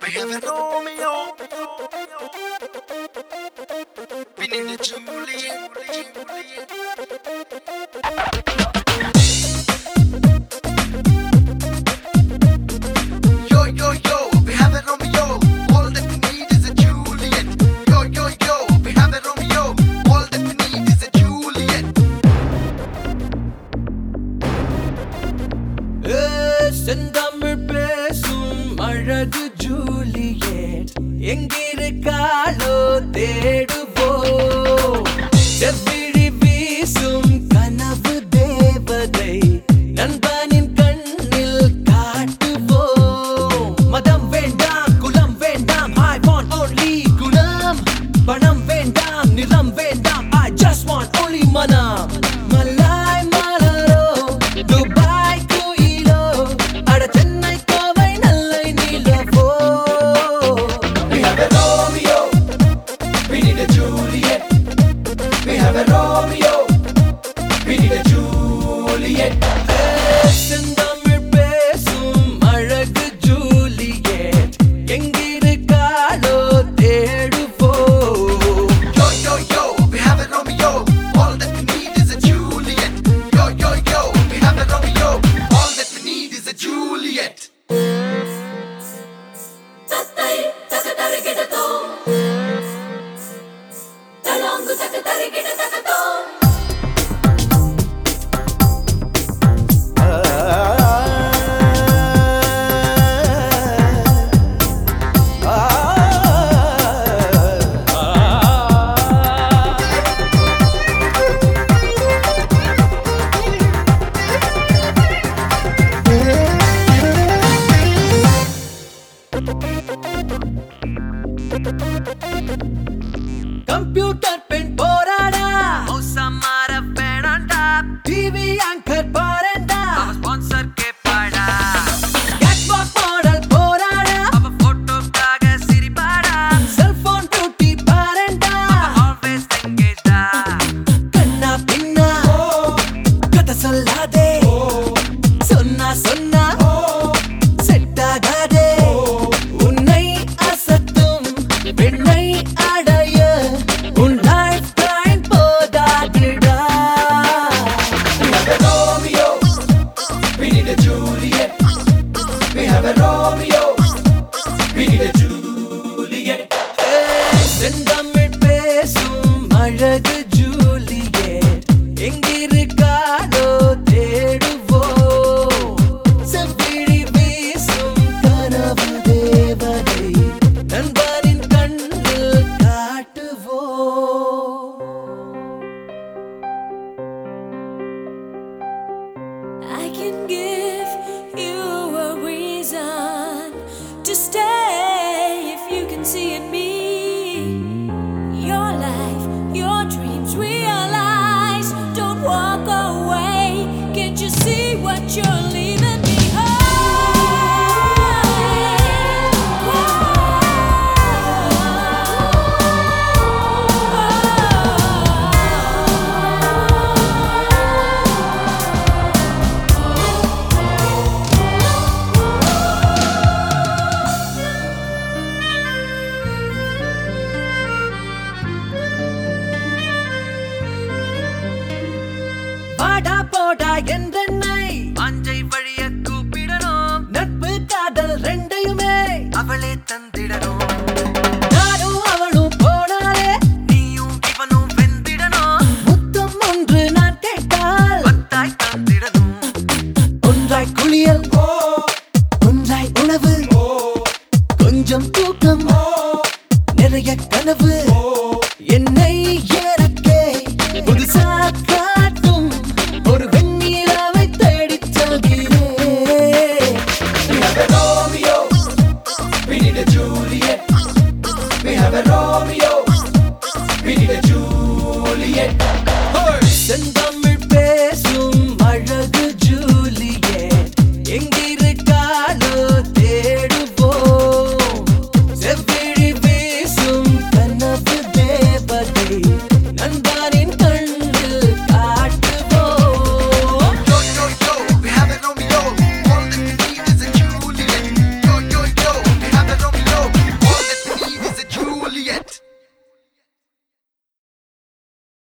Pégame Romeo, Romeo. Juliet, Juliet, Juliet. செந்தமிழ் பேசும் அழகு ஜூலியட். எங்கிருக்காளோ தேடும் கம்ப்யூட்டர் பெண் போராடா. அழகு ஜூலியட் எங்கிருக்காலோ தேடுவோ செவ்விழி வீசும் கனவு தேவதை நண்பரின் கண்ணில் காட்டுவோ I can give கூப்பிடுகிறாய் என்றென்னை அஞ்சை வழிய கூப்பிடணும். நட்பு காதல் ரெண்டையுமே. அவளே தந்திடணும். குளியல். ஒன்றாய் உணவு. கொஞ்சம் தூக்கம். நிறைய கனவு. என்னை ஏறக்கே புதுசாக்க and